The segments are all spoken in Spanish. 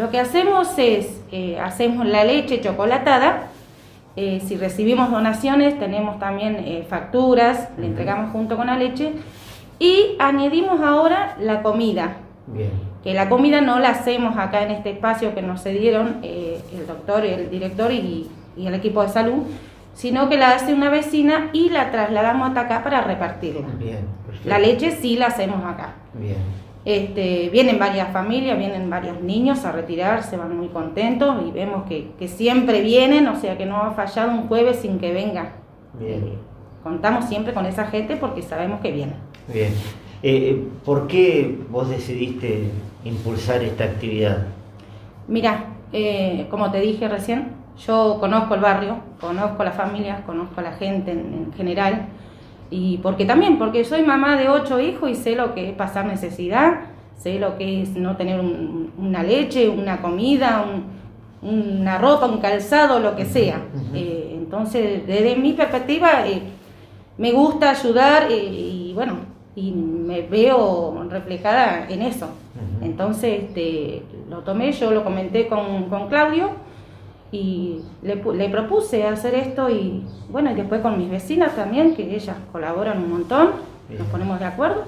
lo que hacemos es, eh, hacemos la leche chocolatada, eh, si recibimos donaciones tenemos también eh, facturas, le entregamos junto con la leche, y añadimos ahora la comida. Que la comida no la hacemos acá en este espacio que nos cedieron el doctor, el director y, y el equipo de salud, sino que la hace una vecina y la trasladamos hasta acá para repartirla. Bien, la leche sí la hacemos acá. Bien. Este, vienen varias familias, vienen varios niños a retirarse, van muy contentos y vemos que, siempre vienen, o sea que no ha fallado un jueves sin que venga. Bien. Eh, contamos siempre con esa gente porque sabemos que vienen. Bien. Eh, ¿Por qué vos decidiste impulsar esta actividad? Mira, eh, como te dije recién, yo conozco el barrio, conozco las familias, conozco a la gente en, general, y porque también, porque soy mamá de ocho hijos y sé lo que es pasar necesidad, sé lo que es no tener una leche, una comida, una ropa, un calzado, lo que sea. Eh, entonces, desde mi perspectiva, eh, me gusta ayudar eh, y bueno, y me veo reflejada en eso. Entonces, este, lo tomé, yo lo comenté con, con Claudio y le, le, propuse hacer esto y bueno, y después con mis vecinas también, que ellas colaboran un montón, nos ponemos de acuerdo.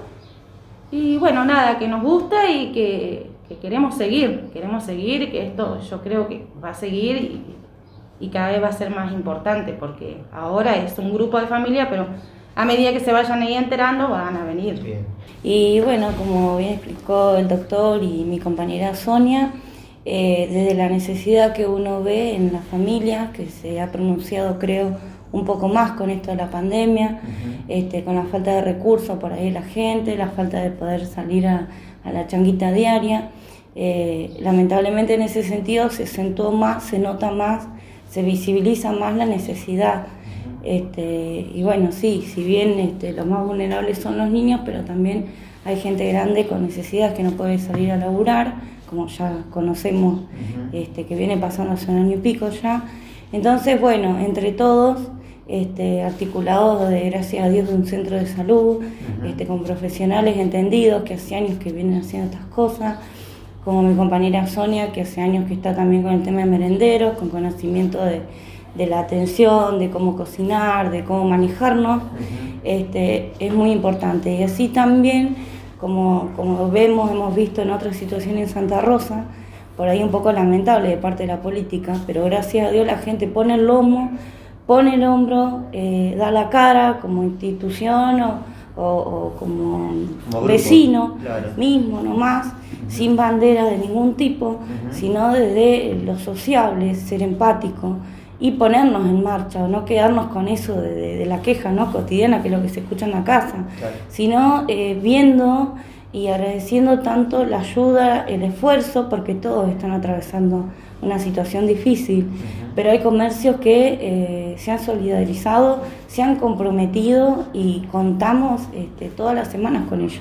Y bueno, nada, que nos gusta y que, queremos seguir, queremos seguir, que esto yo creo que va a seguir y, y, cada vez va a ser más importante, porque ahora es un grupo de familia, pero a medida que se vayan ahí enterando van a venir. Y bueno, como bien explicó el doctor y mi compañera Sonia, eh, desde la necesidad que uno ve en las familias, que se ha pronunciado creo un poco más con esto de la pandemia, este, con la falta de recursos por ahí la gente, la falta de poder salir a, la changuita diaria. Eh, lamentablemente en ese sentido se acentuó más, se nota más, se visibiliza más la necesidad. Este, y bueno, sí, si bien este, los más vulnerables son los niños, pero también hay gente grande con necesidades que no puede salir a laburar como ya conocemos, este, que viene pasando hace un año y pico ya. Entonces, bueno, entre todos, este, articulados de gracias a Dios de un centro de salud, este, con profesionales entendidos que hace años que vienen haciendo estas cosas, como mi compañera Sonia, que hace años que está también con el tema de merenderos, con conocimiento de, la atención, de cómo cocinar, de cómo manejarnos, este, es muy importante. Y así también como, como vemos, hemos visto en otras situaciones en Santa Rosa, por ahí un poco lamentable de parte de la política, pero gracias a Dios la gente pone el lomo, pone el hombro, eh, da la cara como institución o, como, vecino mismo nomás, sin bandera de ningún tipo, sino desde lo sociable, ser empático y ponernos en marcha, no quedarnos con eso de, la queja ¿no? cotidiana, que es lo que se escucha en la casa, sino eh, viendo y agradeciendo tanto la ayuda, el esfuerzo, porque todos están atravesando una situación difícil, pero hay comercios que eh, se han solidarizado, se han comprometido y contamos este, todas las semanas con ellos.